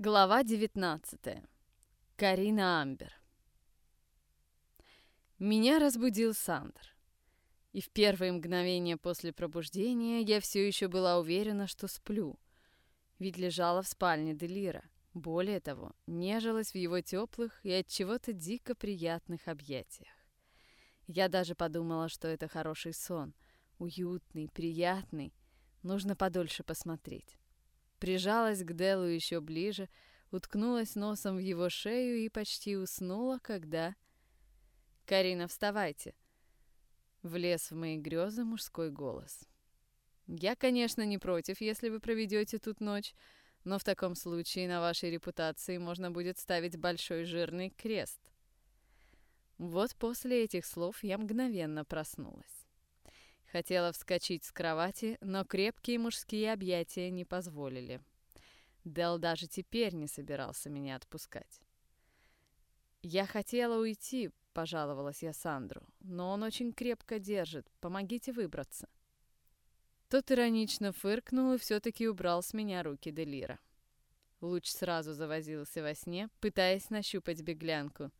Глава 19. Карина Амбер. Меня разбудил Сандр. И в первые мгновения после пробуждения я все еще была уверена, что сплю. Ведь лежала в спальне Делира. Более того, нежилась в его теплых и от чего-то дико приятных объятиях. Я даже подумала, что это хороший сон. Уютный, приятный. Нужно подольше посмотреть прижалась к Делу еще ближе, уткнулась носом в его шею и почти уснула, когда... «Карина, вставайте!» Влез в мои грезы мужской голос. «Я, конечно, не против, если вы проведете тут ночь, но в таком случае на вашей репутации можно будет ставить большой жирный крест». Вот после этих слов я мгновенно проснулась. Хотела вскочить с кровати, но крепкие мужские объятия не позволили. Дел даже теперь не собирался меня отпускать. «Я хотела уйти», — пожаловалась я Сандру, «но он очень крепко держит. Помогите выбраться». Тот иронично фыркнул и все-таки убрал с меня руки Делира. Луч сразу завозился во сне, пытаясь нащупать беглянку —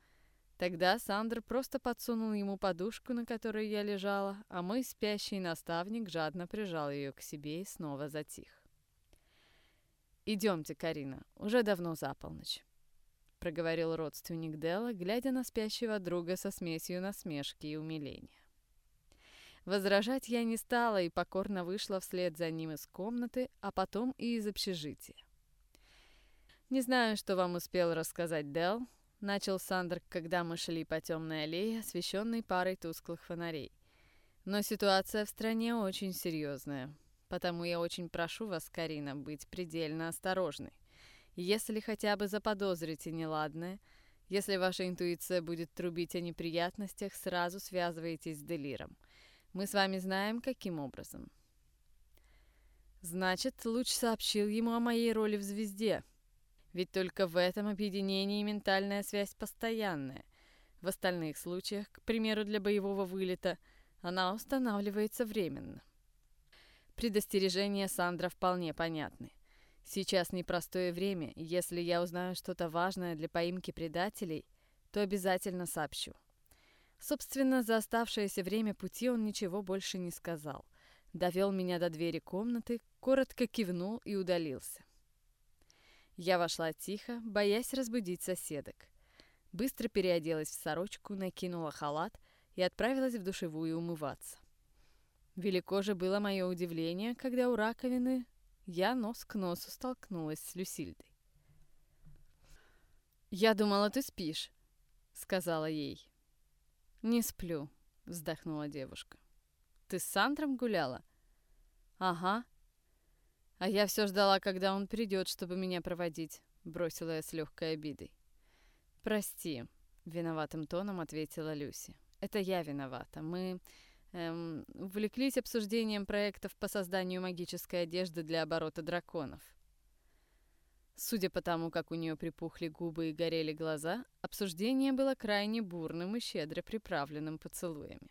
Тогда Сандр просто подсунул ему подушку, на которой я лежала, а мой спящий наставник жадно прижал ее к себе и снова затих. «Идемте, Карина, уже давно за полночь», — проговорил родственник Дела, глядя на спящего друга со смесью насмешки и умиления. Возражать я не стала и покорно вышла вслед за ним из комнаты, а потом и из общежития. Не знаю, что вам успел рассказать Дел, — начал Сандр, когда мы шли по темной аллее, освещенной парой тусклых фонарей. «Но ситуация в стране очень серьезная, потому я очень прошу вас, Карина, быть предельно осторожной. Если хотя бы заподозрите неладное, если ваша интуиция будет трубить о неприятностях, сразу связывайтесь с Делиром. Мы с вами знаем, каким образом». Значит, Луч сообщил ему о моей роли в «Звезде», ведь только в этом объединении ментальная связь постоянная. В остальных случаях, к примеру, для боевого вылета, она устанавливается временно. Предостережения Сандра вполне понятны. Сейчас непростое время, если я узнаю что-то важное для поимки предателей, то обязательно сообщу. Собственно, за оставшееся время пути он ничего больше не сказал. Довел меня до двери комнаты, коротко кивнул и удалился. Я вошла тихо, боясь разбудить соседок. Быстро переоделась в сорочку, накинула халат и отправилась в душевую умываться. Велико же было мое удивление, когда у раковины я нос к носу столкнулась с Люсильдой. «Я думала, ты спишь», — сказала ей. «Не сплю», — вздохнула девушка. «Ты с Сандром гуляла?» «Ага», а я все ждала, когда он придет, чтобы меня проводить, бросила я с легкой обидой. Прости, виноватым тоном ответила Люси. Это я виновата. Мы эм, увлеклись обсуждением проектов по созданию магической одежды для оборота драконов. Судя по тому, как у нее припухли губы и горели глаза, обсуждение было крайне бурным и щедро приправленным поцелуями.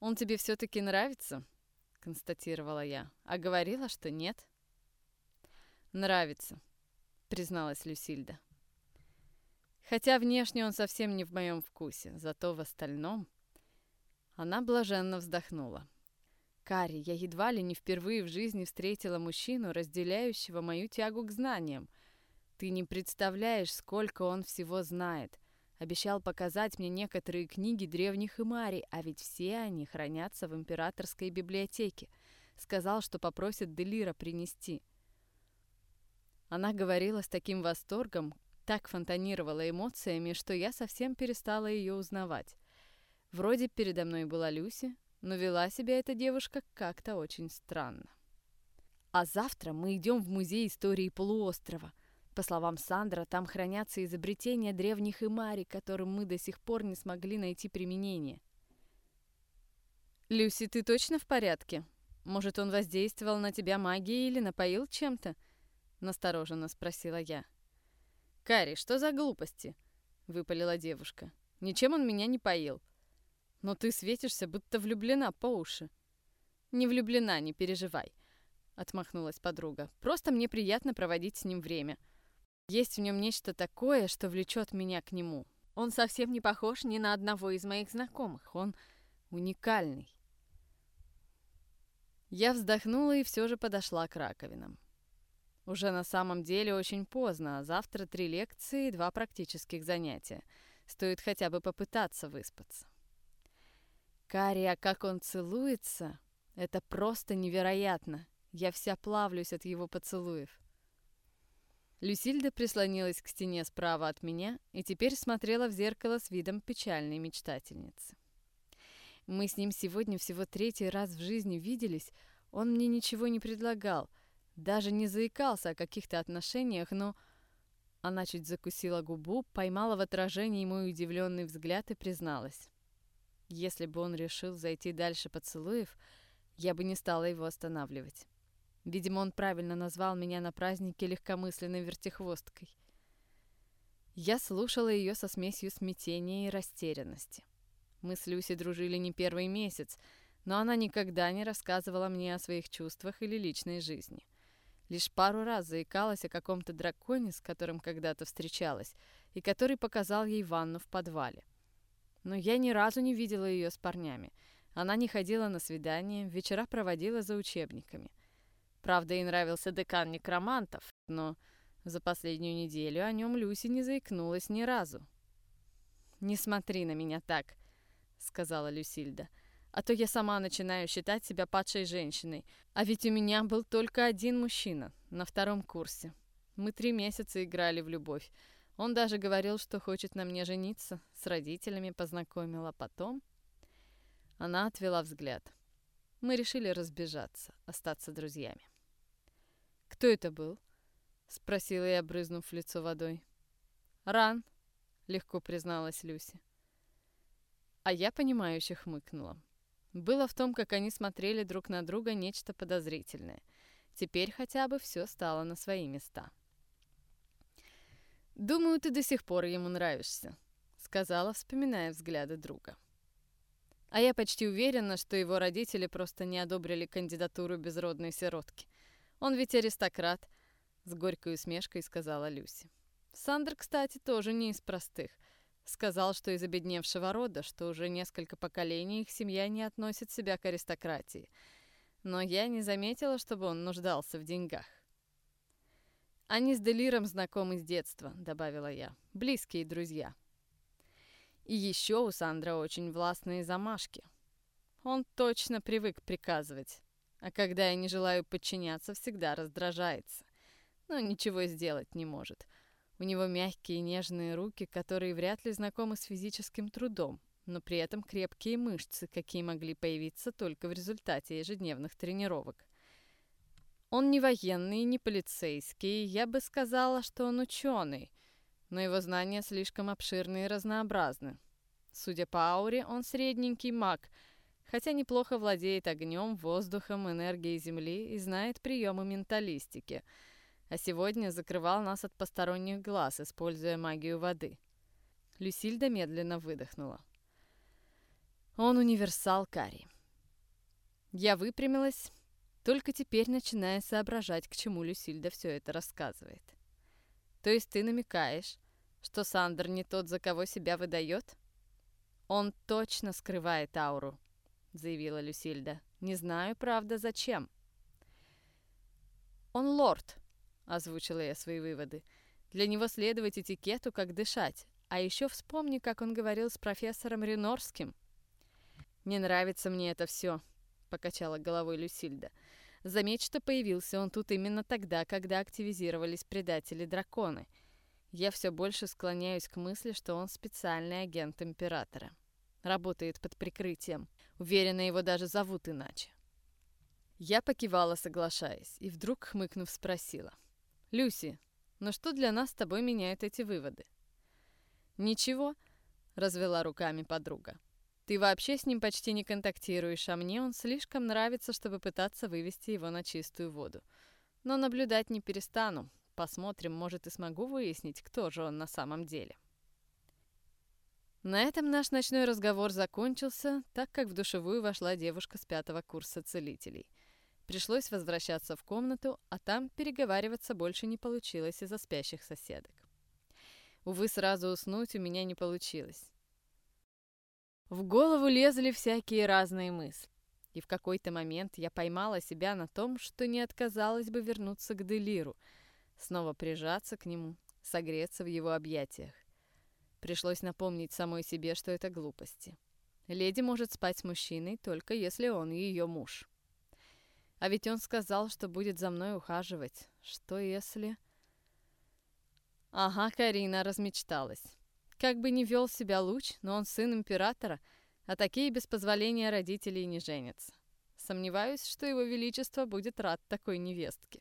«Он тебе все-таки нравится?» — констатировала я. «А говорила, что нет?» «Нравится», — призналась Люсильда. «Хотя внешне он совсем не в моем вкусе, зато в остальном...» Она блаженно вздохнула. «Кари, я едва ли не впервые в жизни встретила мужчину, разделяющего мою тягу к знаниям. Ты не представляешь, сколько он всего знает. Обещал показать мне некоторые книги древних Имари, а ведь все они хранятся в императорской библиотеке. Сказал, что попросит Делира принести. Она говорила с таким восторгом, так фонтанировала эмоциями, что я совсем перестала ее узнавать. Вроде передо мной была Люси, но вела себя эта девушка как-то очень странно. А завтра мы идем в музей истории полуострова. По словам Сандра, там хранятся изобретения древних имари, которым мы до сих пор не смогли найти применение. «Люси, ты точно в порядке? Может, он воздействовал на тебя магией или напоил чем-то?» — настороженно спросила я. «Кари, что за глупости?» — выпалила девушка. «Ничем он меня не поил. Но ты светишься, будто влюблена по уши». «Не влюблена, не переживай. — отмахнулась подруга. «Просто мне приятно проводить с ним время. Есть в нем нечто такое, что влечет меня к нему. Он совсем не похож ни на одного из моих знакомых. Он уникальный». Я вздохнула и все же подошла к раковинам. Уже на самом деле очень поздно, а завтра три лекции и два практических занятия. Стоит хотя бы попытаться выспаться. Кария, как он целуется, это просто невероятно. Я вся плавлюсь от его поцелуев. Люсильда прислонилась к стене справа от меня и теперь смотрела в зеркало с видом печальной мечтательницы. Мы с ним сегодня всего третий раз в жизни виделись, он мне ничего не предлагал, даже не заикался о каких-то отношениях, но... Она чуть закусила губу, поймала в отражении мой удивленный взгляд и призналась. Если бы он решил зайти дальше поцелуев, я бы не стала его останавливать. Видимо, он правильно назвал меня на празднике легкомысленной вертихвосткой. Я слушала ее со смесью смятения и растерянности. Мы с Люси дружили не первый месяц, но она никогда не рассказывала мне о своих чувствах или личной жизни. Лишь пару раз заикалась о каком-то драконе, с которым когда-то встречалась, и который показал ей ванну в подвале. Но я ни разу не видела ее с парнями — она не ходила на свидания, вечера проводила за учебниками. Правда, ей нравился декан некромантов, но за последнюю неделю о нем Люси не заикнулась ни разу. «Не смотри на меня так», — сказала Люсильда, «а то я сама начинаю считать себя падшей женщиной. А ведь у меня был только один мужчина на втором курсе. Мы три месяца играли в любовь. Он даже говорил, что хочет на мне жениться, с родителями познакомил, а потом...» Она отвела взгляд. Мы решили разбежаться, остаться друзьями. «Кто это был?» — спросила я, брызнув лицо водой. «Ран», — легко призналась Люси. А я, понимающе хмыкнула. Было в том, как они смотрели друг на друга нечто подозрительное. Теперь хотя бы все стало на свои места. «Думаю, ты до сих пор ему нравишься», — сказала, вспоминая взгляды друга. А я почти уверена, что его родители просто не одобрили кандидатуру безродной сиротки. Он ведь аристократ, с горькой усмешкой сказала Люси. Сандер, кстати, тоже не из простых. Сказал, что из обедневшего рода, что уже несколько поколений их семья не относит себя к аристократии. Но я не заметила, чтобы он нуждался в деньгах. «Они с Делиром знакомы с детства», — добавила я. «Близкие друзья». И еще у Сандра очень властные замашки. Он точно привык приказывать, а когда я не желаю подчиняться, всегда раздражается. Но ничего сделать не может. У него мягкие нежные руки, которые вряд ли знакомы с физическим трудом, но при этом крепкие мышцы, какие могли появиться только в результате ежедневных тренировок. Он не военный, не полицейский, я бы сказала, что он ученый, но его знания слишком обширны и разнообразны. Судя по ауре, он средненький маг, хотя неплохо владеет огнем, воздухом, энергией Земли и знает приемы менталистики. А сегодня закрывал нас от посторонних глаз, используя магию воды. Люсильда медленно выдохнула. Он универсал Кари. Я выпрямилась, только теперь начиная соображать, к чему Люсильда все это рассказывает. То есть ты намекаешь, что Сандер не тот, за кого себя выдает? Он точно скрывает ауру, заявила Люсильда. Не знаю, правда, зачем. Он лорд, озвучила я свои выводы. Для него следовать этикету, как дышать. А еще вспомни, как он говорил с профессором Ренорским. «Не нравится мне это все», — покачала головой Люсильда. Заметь, что появился он тут именно тогда, когда активизировались предатели-драконы. Я все больше склоняюсь к мысли, что он специальный агент Императора. Работает под прикрытием. Уверена, его даже зовут иначе. Я покивала, соглашаясь, и вдруг, хмыкнув, спросила. «Люси, ну что для нас с тобой меняют эти выводы?» «Ничего», — развела руками подруга. Ты вообще с ним почти не контактируешь, а мне он слишком нравится, чтобы пытаться вывести его на чистую воду. Но наблюдать не перестану. Посмотрим, может и смогу выяснить, кто же он на самом деле. На этом наш ночной разговор закончился, так как в душевую вошла девушка с пятого курса целителей. Пришлось возвращаться в комнату, а там переговариваться больше не получилось из-за спящих соседок. Увы, сразу уснуть у меня не получилось. В голову лезли всякие разные мысли. И в какой-то момент я поймала себя на том, что не отказалась бы вернуться к Делиру, снова прижаться к нему, согреться в его объятиях. Пришлось напомнить самой себе, что это глупости. Леди может спать с мужчиной, только если он ее муж. А ведь он сказал, что будет за мной ухаживать. Что если... Ага, Карина размечталась. Как бы ни вел себя луч, но он сын императора, а такие без позволения родителей не женятся. Сомневаюсь, что его величество будет рад такой невестке.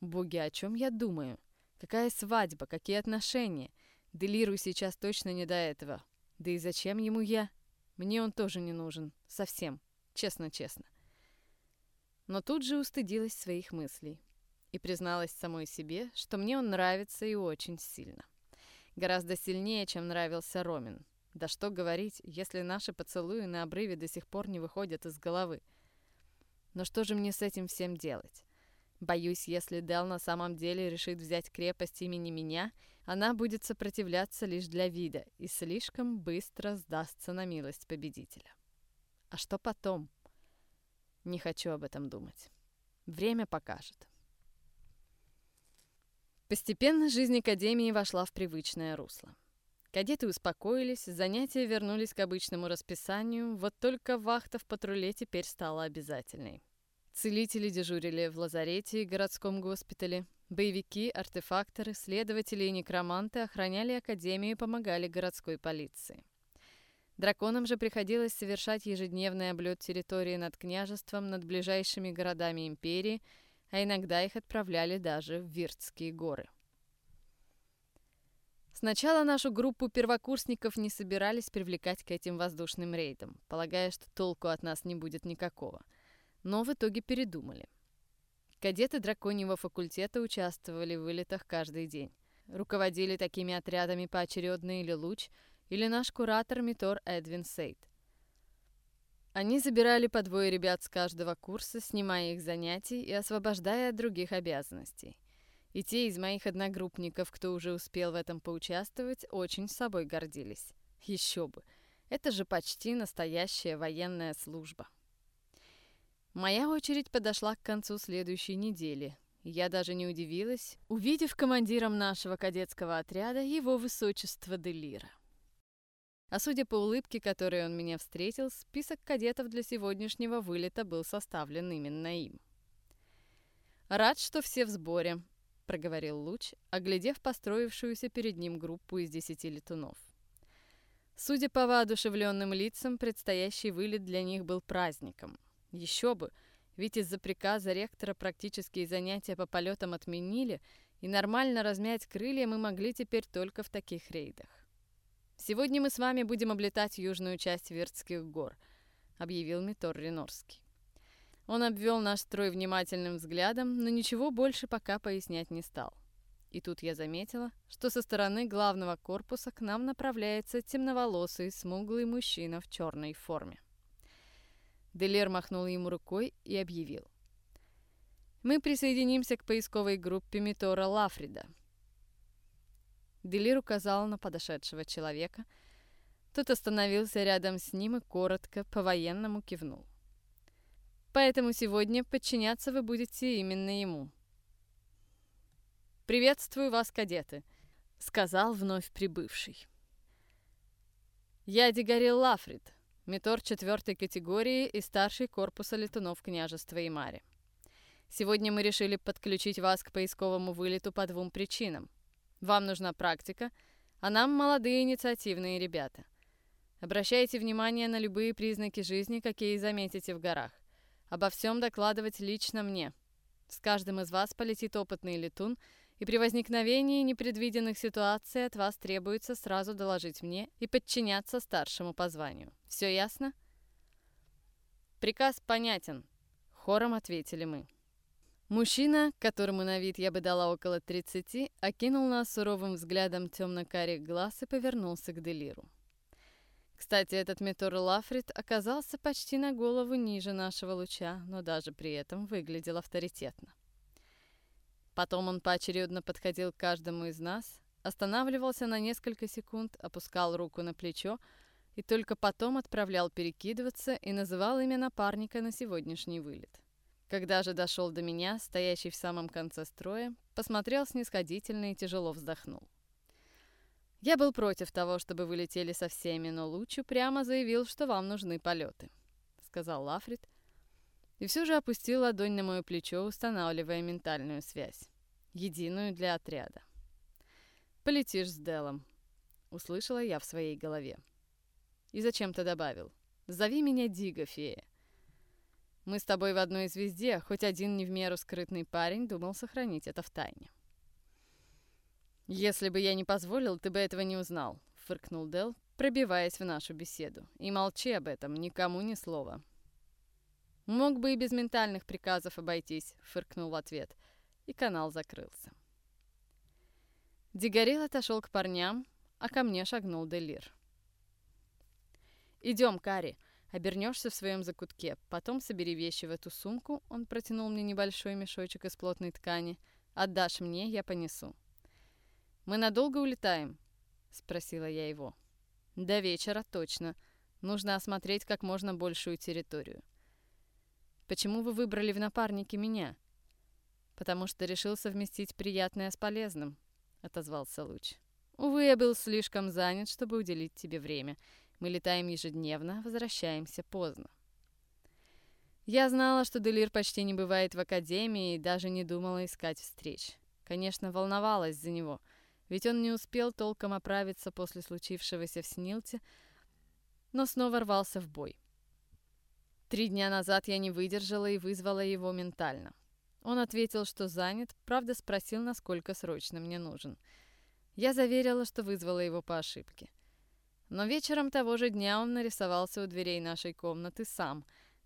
Боги, о чем я думаю? Какая свадьба, какие отношения? Делиру сейчас точно не до этого. Да и зачем ему я? Мне он тоже не нужен. Совсем. Честно-честно но тут же устыдилась своих мыслей и призналась самой себе, что мне он нравится и очень сильно. Гораздо сильнее, чем нравился Ромин. Да что говорить, если наши поцелуи на обрыве до сих пор не выходят из головы. Но что же мне с этим всем делать? Боюсь, если Дел на самом деле решит взять крепость имени меня, она будет сопротивляться лишь для вида и слишком быстро сдастся на милость победителя. А что потом? Не хочу об этом думать. Время покажет. Постепенно жизнь Академии вошла в привычное русло. Кадеты успокоились, занятия вернулись к обычному расписанию, вот только вахта в патруле теперь стала обязательной. Целители дежурили в лазарете и городском госпитале. Боевики, артефакторы, следователи и некроманты охраняли Академию и помогали городской полиции. Драконам же приходилось совершать ежедневный облет территории над княжеством, над ближайшими городами империи, а иногда их отправляли даже в Виртские горы. Сначала нашу группу первокурсников не собирались привлекать к этим воздушным рейдам, полагая, что толку от нас не будет никакого. Но в итоге передумали. Кадеты драконьего факультета участвовали в вылетах каждый день. Руководили такими отрядами поочередно или луч – или наш куратор Митор Эдвин Сейт. Они забирали по двое ребят с каждого курса, снимая их занятий и освобождая от других обязанностей. И те из моих одногруппников, кто уже успел в этом поучаствовать, очень собой гордились. Еще бы. Это же почти настоящая военная служба. Моя очередь подошла к концу следующей недели. Я даже не удивилась, увидев командиром нашего кадетского отряда его высочество Делира. А судя по улыбке, которой он меня встретил, список кадетов для сегодняшнего вылета был составлен именно им. «Рад, что все в сборе», — проговорил Луч, оглядев построившуюся перед ним группу из десяти летунов. Судя по воодушевленным лицам, предстоящий вылет для них был праздником. Еще бы, ведь из-за приказа ректора практические занятия по полетам отменили, и нормально размять крылья мы могли теперь только в таких рейдах. «Сегодня мы с вами будем облетать южную часть Вертских гор», — объявил Митор Ренорский. Он обвел наш строй внимательным взглядом, но ничего больше пока пояснять не стал. И тут я заметила, что со стороны главного корпуса к нам направляется темноволосый, смуглый мужчина в черной форме. Делер махнул ему рукой и объявил. «Мы присоединимся к поисковой группе Митора Лафрида. Делир указал на подошедшего человека. Тот остановился рядом с ним и коротко, по-военному кивнул. «Поэтому сегодня подчиняться вы будете именно ему». «Приветствую вас, кадеты», — сказал вновь прибывший. «Я Дигорил Лафрид, метор четвертой категории и старший корпуса летунов княжества Имари. Сегодня мы решили подключить вас к поисковому вылету по двум причинам. Вам нужна практика, а нам молодые инициативные ребята. Обращайте внимание на любые признаки жизни, какие заметите в горах. Обо всем докладывать лично мне. С каждым из вас полетит опытный летун, и при возникновении непредвиденных ситуаций от вас требуется сразу доложить мне и подчиняться старшему по званию. Все ясно? Приказ понятен. Хором ответили мы. Мужчина, которому на вид я бы дала около 30, окинул нас суровым взглядом темно-карих глаз и повернулся к Делиру. Кстати, этот метеор Лафрит оказался почти на голову ниже нашего луча, но даже при этом выглядел авторитетно. Потом он поочередно подходил к каждому из нас, останавливался на несколько секунд, опускал руку на плечо и только потом отправлял перекидываться и называл имя напарника на сегодняшний вылет. Когда же дошел до меня, стоящий в самом конце строя, посмотрел снисходительно и тяжело вздохнул. Я был против того, чтобы вы летели со всеми, но Лучу прямо заявил, что вам нужны полеты, сказал Лафрит, и все же опустил ладонь на мое плечо, устанавливая ментальную связь, единую для отряда. «Полетишь с Делом», — услышала я в своей голове. И зачем-то добавил, «Зови меня Дига, фея». Мы с тобой в одной звезде, хоть один не в меру скрытный парень думал сохранить это в тайне. «Если бы я не позволил, ты бы этого не узнал», — фыркнул Дел, пробиваясь в нашу беседу. «И молчи об этом, никому ни слова». «Мог бы и без ментальных приказов обойтись», — фыркнул в ответ, и канал закрылся. Дигорел отошел к парням, а ко мне шагнул Делир. «Идем, Кари», Обернешься в своем закутке, потом собери вещи в эту сумку, он протянул мне небольшой мешочек из плотной ткани. Отдашь мне, я понесу. «Мы надолго улетаем?» — спросила я его. «До вечера, точно. Нужно осмотреть как можно большую территорию». «Почему вы выбрали в напарнике меня?» «Потому что решил совместить приятное с полезным», — отозвался Луч. «Увы, я был слишком занят, чтобы уделить тебе время. Мы летаем ежедневно, возвращаемся поздно». Я знала, что Делир почти не бывает в академии и даже не думала искать встреч. Конечно, волновалась за него — ведь он не успел толком оправиться после случившегося в Снилте, но снова рвался в бой. Три дня назад я не выдержала и вызвала его ментально. Он ответил, что занят, правда спросил, насколько срочно мне нужен. Я заверила, что вызвала его по ошибке. Но вечером того же дня он нарисовался у дверей нашей комнаты сам,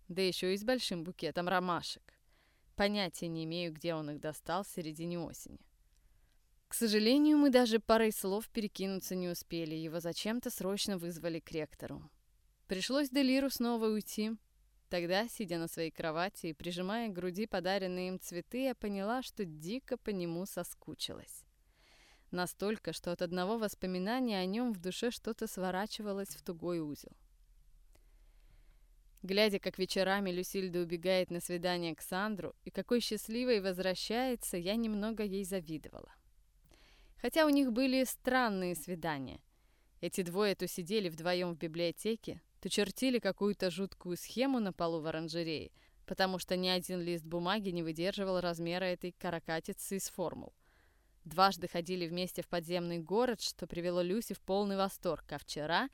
да еще и с большим букетом ромашек. Понятия не имею, где он их достал в середине осени. К сожалению, мы даже парой слов перекинуться не успели, его зачем-то срочно вызвали к ректору. Пришлось Делиру снова уйти. Тогда, сидя на своей кровати и прижимая к груди подаренные им цветы, я поняла, что дико по нему соскучилась. Настолько, что от одного воспоминания о нем в душе что-то сворачивалось в тугой узел. Глядя, как вечерами Люсильда убегает на свидание к Сандру и какой счастливой возвращается, я немного ей завидовала. Хотя у них были странные свидания. Эти двое то сидели вдвоем в библиотеке, то чертили какую-то жуткую схему на полу в оранжерее, потому что ни один лист бумаги не выдерживал размера этой каракатицы из формул. Дважды ходили вместе в подземный город, что привело Люси в полный восторг, а вчера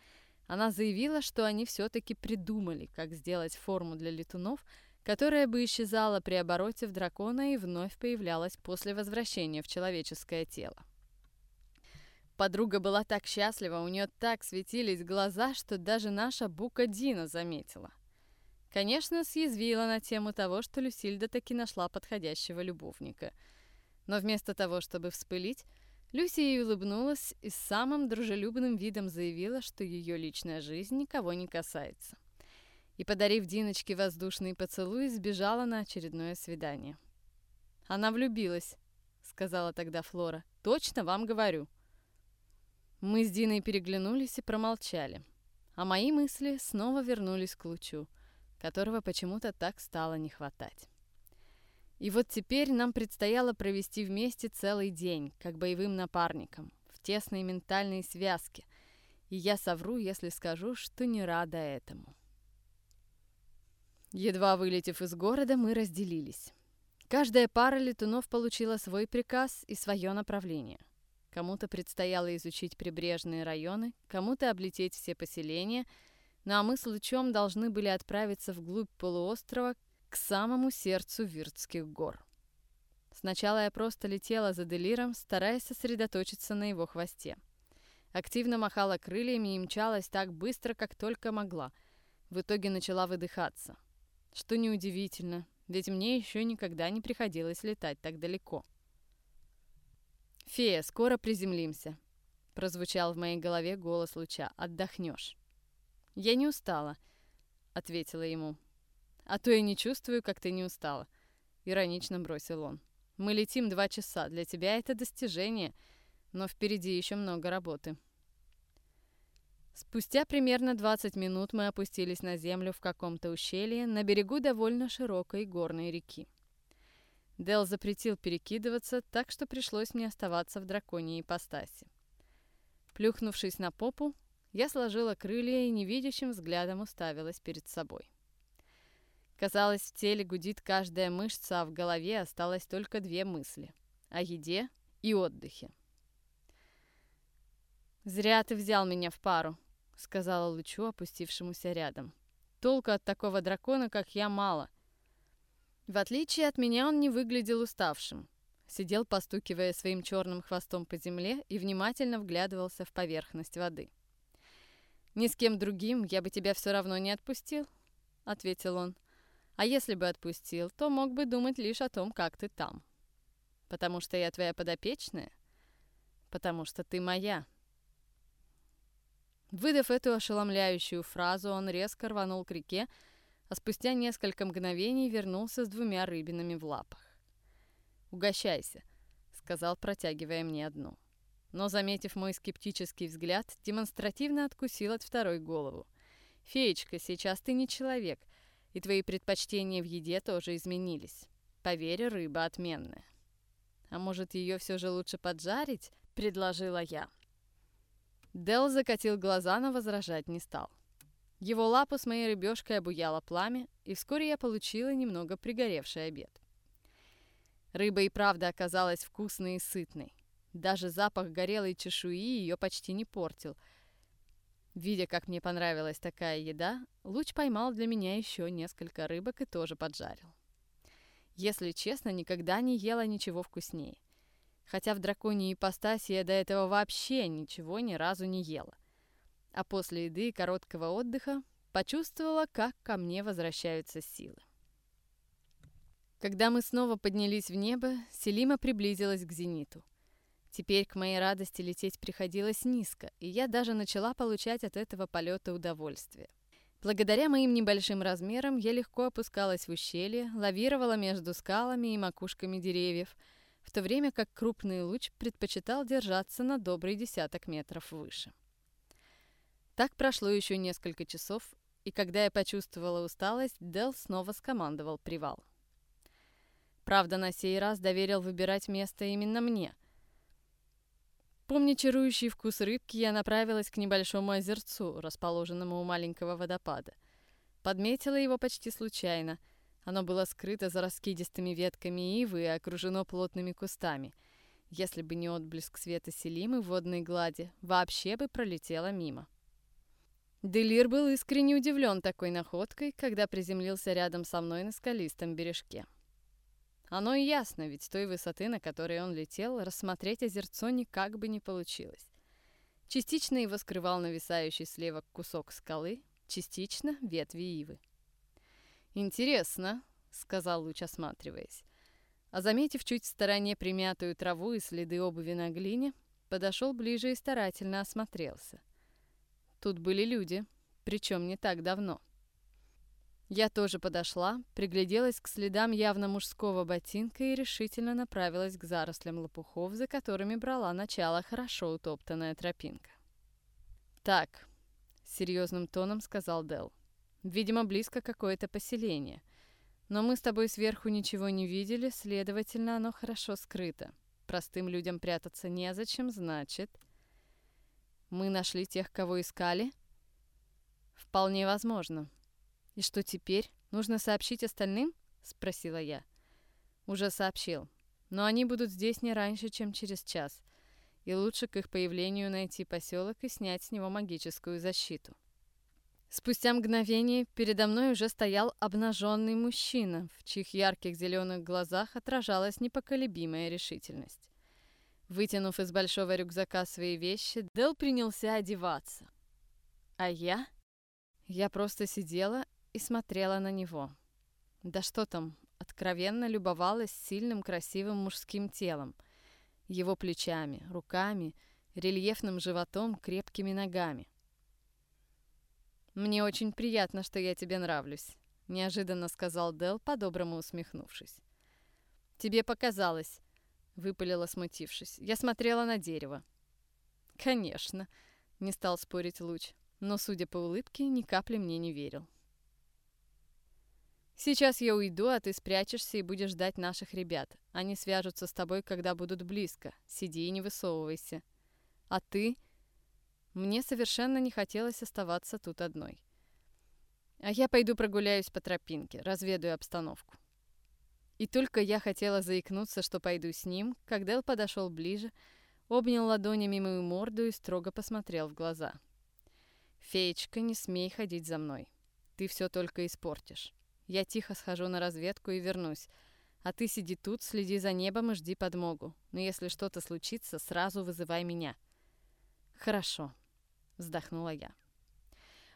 она заявила, что они все-таки придумали, как сделать форму для летунов, которая бы исчезала при обороте в дракона и вновь появлялась после возвращения в человеческое тело. Подруга была так счастлива, у нее так светились глаза, что даже наша Бука Дина заметила. Конечно, съязвила на тему того, что Люсильда таки нашла подходящего любовника. Но вместо того, чтобы вспылить, Люси ей улыбнулась и с самым дружелюбным видом заявила, что ее личная жизнь никого не касается. И, подарив Диночке воздушный поцелуй, сбежала на очередное свидание. «Она влюбилась», — сказала тогда Флора. «Точно вам говорю». Мы с Диной переглянулись и промолчали. А мои мысли снова вернулись к лучу, которого почему-то так стало не хватать. И вот теперь нам предстояло провести вместе целый день, как боевым напарникам, в тесной ментальной связке. И я совру, если скажу, что не рада этому. Едва вылетев из города, мы разделились. Каждая пара летунов получила свой приказ и свое направление. Кому-то предстояло изучить прибрежные районы, кому-то облететь все поселения, ну а мы с Лучом должны были отправиться вглубь полуострова к самому сердцу Виртских гор. Сначала я просто летела за Делиром, стараясь сосредоточиться на его хвосте. Активно махала крыльями и мчалась так быстро, как только могла. В итоге начала выдыхаться. Что неудивительно, ведь мне еще никогда не приходилось летать так далеко. «Фея, скоро приземлимся», — прозвучал в моей голове голос луча. «Отдохнешь». «Я не устала», — ответила ему. «А то я не чувствую, как ты не устала», — иронично бросил он. «Мы летим два часа. Для тебя это достижение, но впереди еще много работы». Спустя примерно 20 минут мы опустились на землю в каком-то ущелье на берегу довольно широкой горной реки. Дел запретил перекидываться, так что пришлось мне оставаться в драконьей ипостаси. Плюхнувшись на попу, я сложила крылья и невидящим взглядом уставилась перед собой. Казалось, в теле гудит каждая мышца, а в голове осталось только две мысли — о еде и отдыхе. «Зря ты взял меня в пару», — сказала Лучу, опустившемуся рядом. «Толку от такого дракона, как я, мало. В отличие от меня он не выглядел уставшим. Сидел, постукивая своим черным хвостом по земле и внимательно вглядывался в поверхность воды. «Ни с кем другим я бы тебя все равно не отпустил», — ответил он. «А если бы отпустил, то мог бы думать лишь о том, как ты там. Потому что я твоя подопечная? Потому что ты моя». Выдав эту ошеломляющую фразу, он резко рванул к реке, а спустя несколько мгновений вернулся с двумя рыбинами в лапах. «Угощайся», — сказал, протягивая мне одну. Но, заметив мой скептический взгляд, демонстративно откусил от второй голову. «Феечка, сейчас ты не человек, и твои предпочтения в еде тоже изменились. Поверь, рыба отменная». «А может, ее все же лучше поджарить?» — предложила я. Дел закатил глаза, но возражать не стал. Его лапу с моей рыбешкой обуяло пламя, и вскоре я получила немного пригоревший обед. Рыба и правда оказалась вкусной и сытной. Даже запах горелой чешуи ее почти не портил. Видя, как мне понравилась такая еда, Луч поймал для меня еще несколько рыбок и тоже поджарил. Если честно, никогда не ела ничего вкуснее. Хотя в драконьей ипостаси я до этого вообще ничего ни разу не ела а после еды и короткого отдыха почувствовала, как ко мне возвращаются силы. Когда мы снова поднялись в небо, Селима приблизилась к зениту. Теперь, к моей радости, лететь приходилось низко, и я даже начала получать от этого полета удовольствие. Благодаря моим небольшим размерам я легко опускалась в ущелье, лавировала между скалами и макушками деревьев, в то время как крупный луч предпочитал держаться на добрый десяток метров выше. Так прошло еще несколько часов, и когда я почувствовала усталость, Дел снова скомандовал привал. Правда, на сей раз доверил выбирать место именно мне. Помня чарующий вкус рыбки, я направилась к небольшому озерцу, расположенному у маленького водопада. Подметила его почти случайно. Оно было скрыто за раскидистыми ветками ивы и окружено плотными кустами. Если бы не отблеск света Селимы в водной глади, вообще бы пролетела мимо. Делир был искренне удивлен такой находкой, когда приземлился рядом со мной на скалистом бережке. Оно и ясно, ведь с той высоты, на которой он летел, рассмотреть озерцо никак бы не получилось. Частично его скрывал нависающий слева кусок скалы, частично ветви ивы. «Интересно», — сказал Луч, осматриваясь. А заметив чуть в стороне примятую траву и следы обуви на глине, подошел ближе и старательно осмотрелся. Тут были люди, причем не так давно. Я тоже подошла, пригляделась к следам явно мужского ботинка и решительно направилась к зарослям лопухов, за которыми брала начало хорошо утоптанная тропинка. «Так», — серьезным тоном сказал Дел, — «видимо, близко какое-то поселение. Но мы с тобой сверху ничего не видели, следовательно, оно хорошо скрыто. Простым людям прятаться незачем, значит...» Мы нашли тех, кого искали? Вполне возможно. И что теперь? Нужно сообщить остальным? Спросила я. Уже сообщил. Но они будут здесь не раньше, чем через час. И лучше к их появлению найти поселок и снять с него магическую защиту. Спустя мгновение передо мной уже стоял обнаженный мужчина, в чьих ярких зеленых глазах отражалась непоколебимая решительность. Вытянув из большого рюкзака свои вещи, Дел принялся одеваться. А я? Я просто сидела и смотрела на него. Да что там, откровенно любовалась сильным красивым мужским телом, его плечами, руками, рельефным животом, крепкими ногами. «Мне очень приятно, что я тебе нравлюсь», — неожиданно сказал Дел, по-доброму усмехнувшись. «Тебе показалось», — выпалила, смутившись. «Я смотрела на дерево». «Конечно», — не стал спорить Луч, но, судя по улыбке, ни капли мне не верил. «Сейчас я уйду, а ты спрячешься и будешь ждать наших ребят. Они свяжутся с тобой, когда будут близко. Сиди и не высовывайся. А ты...» Мне совершенно не хотелось оставаться тут одной. А я пойду прогуляюсь по тропинке, разведаю обстановку. И только я хотела заикнуться, что пойду с ним, когда Эл подошел ближе, обнял ладонями мою морду и строго посмотрел в глаза. «Феечка, не смей ходить за мной. Ты все только испортишь. Я тихо схожу на разведку и вернусь. А ты сиди тут, следи за небом и жди подмогу. Но если что-то случится, сразу вызывай меня». «Хорошо», вздохнула я.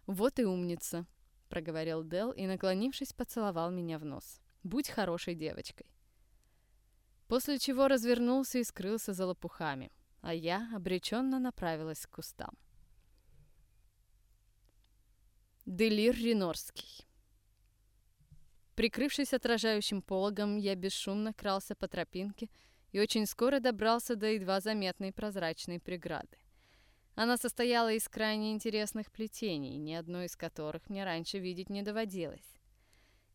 «Вот и умница», — проговорил Дел и, наклонившись, поцеловал меня в нос. «Будь хорошей девочкой». После чего развернулся и скрылся за лопухами, а я обреченно направилась к кустам. Делир Ринорский Прикрывшись отражающим пологом, я бесшумно крался по тропинке и очень скоро добрался до едва заметной прозрачной преграды. Она состояла из крайне интересных плетений, ни одно из которых мне раньше видеть не доводилось.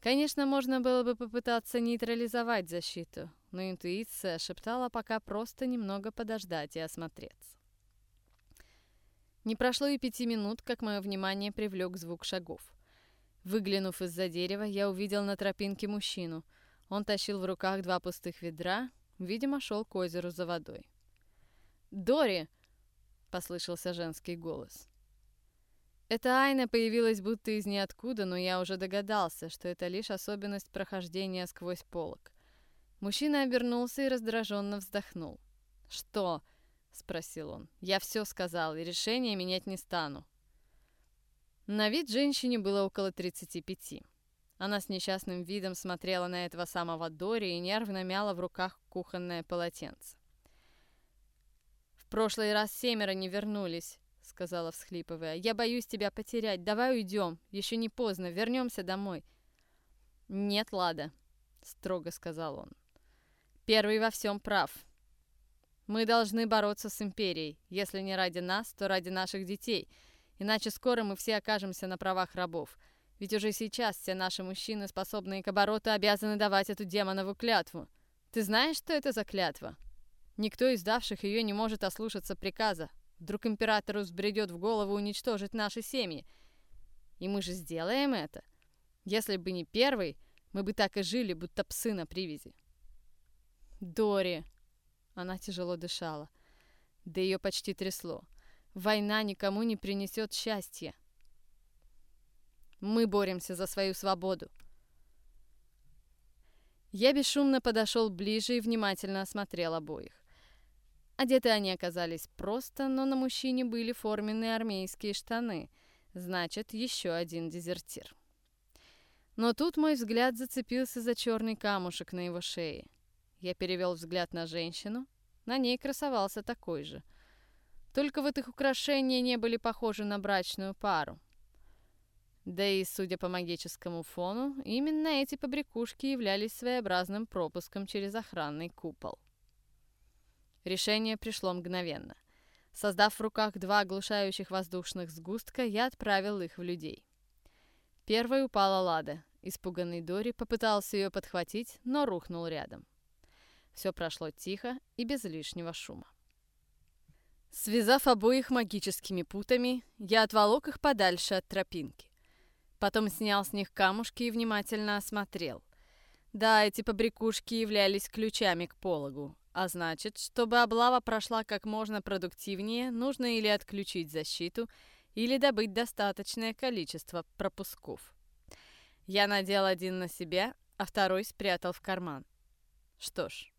Конечно, можно было бы попытаться нейтрализовать защиту, но интуиция шептала пока просто немного подождать и осмотреться. Не прошло и пяти минут, как мое внимание привлек звук шагов. Выглянув из-за дерева, я увидел на тропинке мужчину. Он тащил в руках два пустых ведра, видимо, шел к озеру за водой. «Дори!» — послышался женский голос. Эта Айна появилась будто из ниоткуда, но я уже догадался, что это лишь особенность прохождения сквозь полок. Мужчина обернулся и раздраженно вздохнул. «Что?» — спросил он. «Я все сказал, и решение менять не стану». На вид женщине было около 35. Она с несчастным видом смотрела на этого самого Дори и нервно мяла в руках кухонное полотенце прошлый раз семеро не вернулись», — сказала, всхлипывая. «Я боюсь тебя потерять. Давай уйдем. Еще не поздно. Вернемся домой». «Нет, Лада», — строго сказал он. «Первый во всем прав. Мы должны бороться с Империей. Если не ради нас, то ради наших детей. Иначе скоро мы все окажемся на правах рабов. Ведь уже сейчас все наши мужчины, способные к обороту, обязаны давать эту демонову клятву. Ты знаешь, что это за клятва?» Никто из давших ее не может ослушаться приказа. Вдруг императору взбредет в голову уничтожить наши семьи. И мы же сделаем это. Если бы не первый, мы бы так и жили, будто псы на привязи. Дори. Она тяжело дышала. Да ее почти трясло. Война никому не принесет счастья. Мы боремся за свою свободу. Я бесшумно подошел ближе и внимательно осмотрел обоих. Одеты они оказались просто, но на мужчине были форменные армейские штаны. Значит, еще один дезертир. Но тут мой взгляд зацепился за черный камушек на его шее. Я перевел взгляд на женщину. На ней красовался такой же. Только вот их украшения не были похожи на брачную пару. Да и, судя по магическому фону, именно эти побрякушки являлись своеобразным пропуском через охранный купол. Решение пришло мгновенно. Создав в руках два оглушающих воздушных сгустка, я отправил их в людей. Первой упала Лада. Испуганный Дори попытался ее подхватить, но рухнул рядом. Все прошло тихо и без лишнего шума. Связав обоих магическими путами, я отволок их подальше от тропинки. Потом снял с них камушки и внимательно осмотрел. Да, эти побрякушки являлись ключами к пологу, а значит, чтобы облава прошла как можно продуктивнее, нужно или отключить защиту, или добыть достаточное количество пропусков. Я надел один на себя, а второй спрятал в карман. Что ж,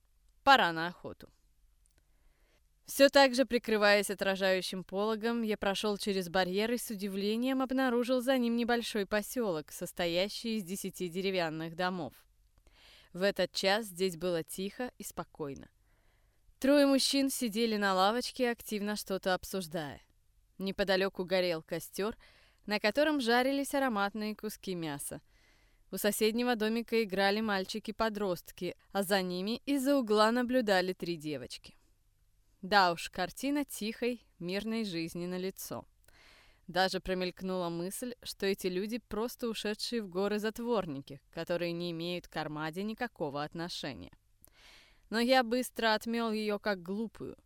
пора на охоту. Все так же, прикрываясь отражающим пологом, я прошел через барьер и с удивлением обнаружил за ним небольшой поселок, состоящий из десяти деревянных домов. В этот час здесь было тихо и спокойно. Трое мужчин сидели на лавочке, активно что-то обсуждая. Неподалеку горел костер, на котором жарились ароматные куски мяса. У соседнего домика играли мальчики-подростки, а за ними из-за угла наблюдали три девочки. Да уж, картина тихой, мирной жизни на лицо. Даже промелькнула мысль, что эти люди просто ушедшие в горы затворники, которые не имеют к Армаде никакого отношения. Но я быстро отмел ее как глупую.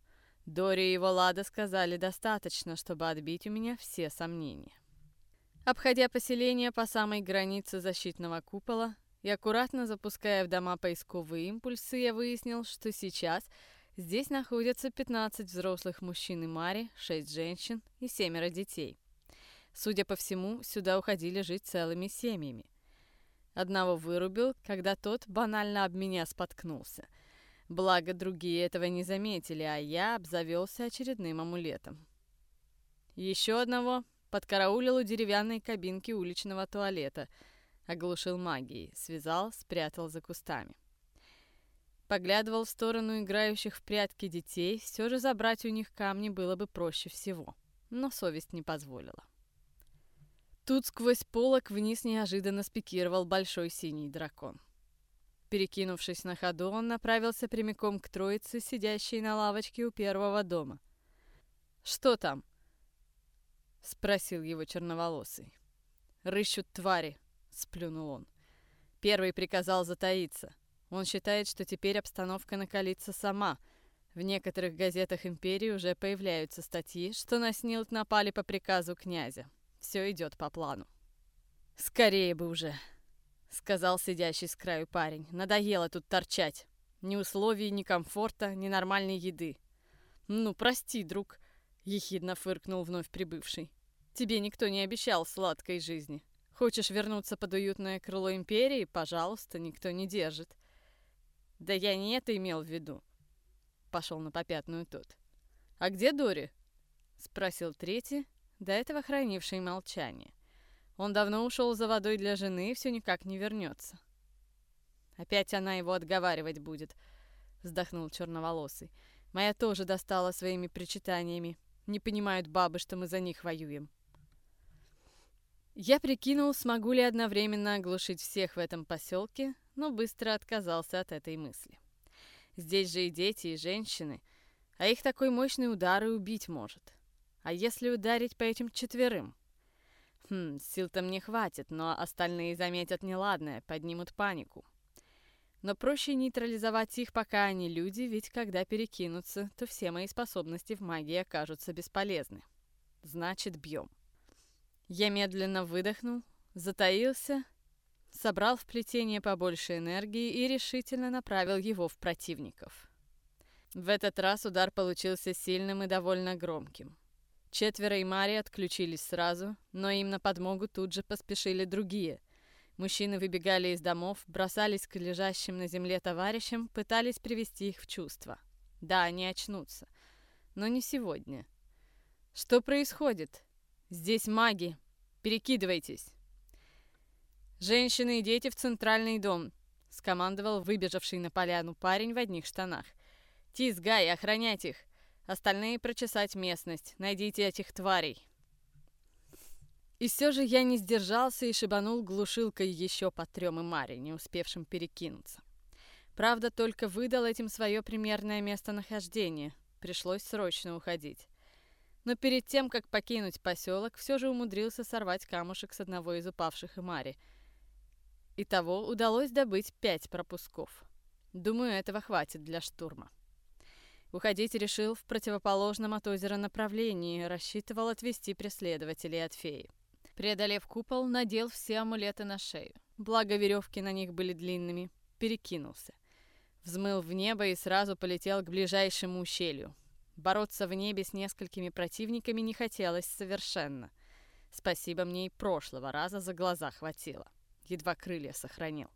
Дори и его Лада сказали достаточно, чтобы отбить у меня все сомнения. Обходя поселение по самой границе защитного купола и аккуратно запуская в дома поисковые импульсы, я выяснил, что сейчас здесь находятся 15 взрослых мужчин и Мари, 6 женщин и семеро детей. Судя по всему, сюда уходили жить целыми семьями. Одного вырубил, когда тот банально об меня споткнулся. Благо, другие этого не заметили, а я обзавелся очередным амулетом. Еще одного подкараулил у деревянной кабинки уличного туалета, оглушил магией, связал, спрятал за кустами. Поглядывал в сторону играющих в прятки детей, все же забрать у них камни было бы проще всего, но совесть не позволила. Тут сквозь полок вниз неожиданно спикировал большой синий дракон. Перекинувшись на ходу, он направился прямиком к троице, сидящей на лавочке у первого дома. «Что там?» — спросил его черноволосый. «Рыщут твари», — сплюнул он. Первый приказал затаиться. Он считает, что теперь обстановка накалится сама. В некоторых газетах империи уже появляются статьи, что на Снилт напали по приказу князя. Все идет по плану. «Скорее бы уже», — сказал сидящий с краю парень. «Надоело тут торчать. Ни условий, ни комфорта, ни нормальной еды». «Ну, прости, друг», — ехидно фыркнул вновь прибывший. «Тебе никто не обещал сладкой жизни. Хочешь вернуться под уютное крыло Империи? Пожалуйста, никто не держит». «Да я не это имел в виду», — пошел на попятную тот. «А где Дори?» — спросил третий, до этого хранивший молчание. Он давно ушел за водой для жены и все никак не вернется. «Опять она его отговаривать будет», — вздохнул черноволосый. «Моя тоже достала своими причитаниями. Не понимают бабы, что мы за них воюем. Я прикинул, смогу ли одновременно оглушить всех в этом поселке, но быстро отказался от этой мысли. Здесь же и дети, и женщины, а их такой мощный удар и убить может. А если ударить по этим четверым? Хм, сил-то мне хватит, но остальные заметят неладное, поднимут панику. Но проще нейтрализовать их, пока они люди, ведь когда перекинутся, то все мои способности в магии окажутся бесполезны. Значит, бьем. Я медленно выдохнул, затаился, собрал в плетение побольше энергии и решительно направил его в противников. В этот раз удар получился сильным и довольно громким. Четверо и Мари отключились сразу, но им на подмогу тут же поспешили другие — Мужчины выбегали из домов, бросались к лежащим на земле товарищам, пытались привести их в чувство. Да, они очнутся. Но не сегодня. Что происходит? Здесь маги. Перекидывайтесь. Женщины и дети в центральный дом, скомандовал выбежавший на поляну парень в одних штанах. Тис, Гай, охранять их. Остальные прочесать местность. Найдите этих тварей. И все же я не сдержался и шибанул глушилкой еще по трем и Маре, не успевшим перекинуться. Правда, только выдал этим свое примерное местонахождение. Пришлось срочно уходить. Но перед тем, как покинуть поселок, все же умудрился сорвать камушек с одного из упавших Имари. Итого удалось добыть пять пропусков. Думаю, этого хватит для штурма. Уходить решил в противоположном от озера направлении, рассчитывал отвести преследователей от феи. Преодолев купол, надел все амулеты на шею. Благо веревки на них были длинными. Перекинулся. Взмыл в небо и сразу полетел к ближайшему ущелью. Бороться в небе с несколькими противниками не хотелось совершенно. Спасибо мне и прошлого раза за глаза хватило. Едва крылья сохранил.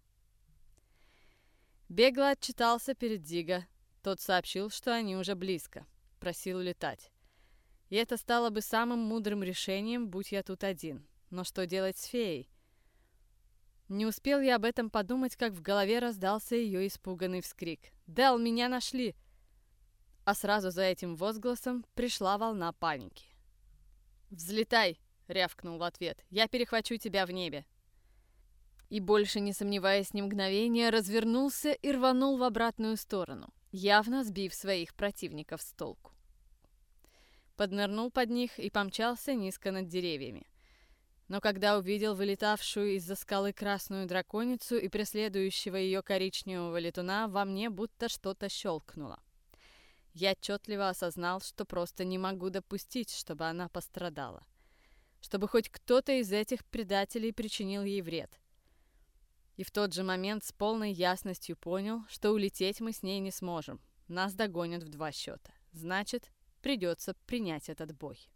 Бегло отчитался перед Дига. Тот сообщил, что они уже близко. Просил летать. И это стало бы самым мудрым решением, будь я тут один. Но что делать с феей? Не успел я об этом подумать, как в голове раздался ее испуганный вскрик. «Дел, меня нашли!» А сразу за этим возгласом пришла волна паники. «Взлетай!» —— рявкнул в ответ. «Я перехвачу тебя в небе!» И больше не сомневаясь ни мгновения, развернулся и рванул в обратную сторону, явно сбив своих противников с толку. Поднырнул под них и помчался низко над деревьями. Но когда увидел вылетавшую из-за скалы красную драконицу и преследующего ее коричневого летуна, во мне будто что-то щелкнуло. Я отчетливо осознал, что просто не могу допустить, чтобы она пострадала. Чтобы хоть кто-то из этих предателей причинил ей вред. И в тот же момент с полной ясностью понял, что улететь мы с ней не сможем. Нас догонят в два счета. Значит, придется принять этот бой.